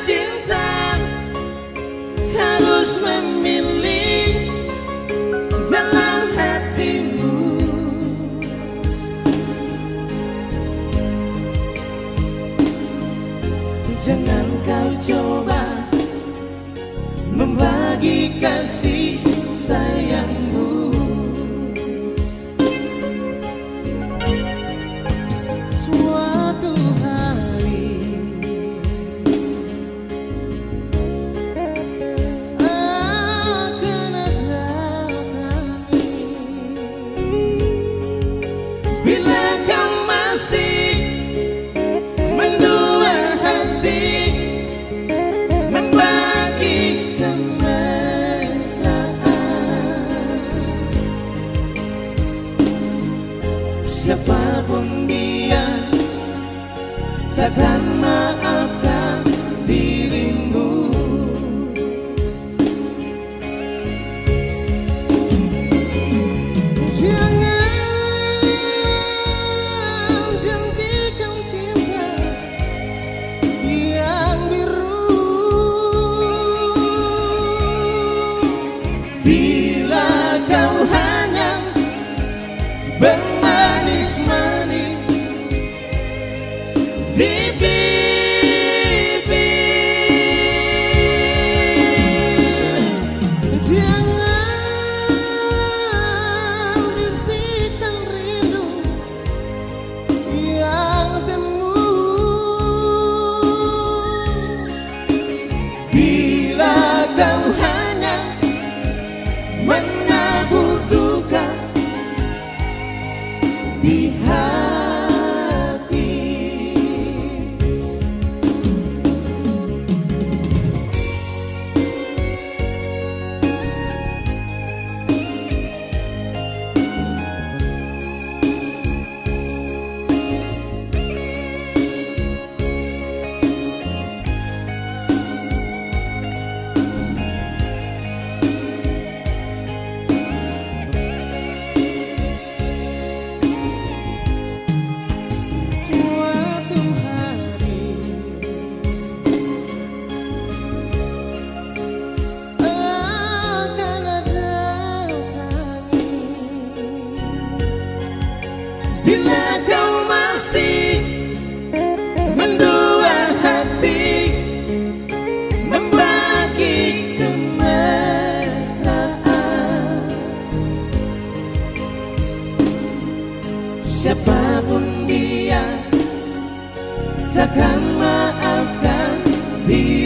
cinta harus memilih dalam hatimu. Jangan kau coba membagi kasih Siapa pun dia Takkan maafkan dirimu. Jangan janjikan cinta yang biru. Bila kau hanya di Bila kau masih mendua hati Membagi kemesraan Siapa pun dia Takkan maafkan dirimu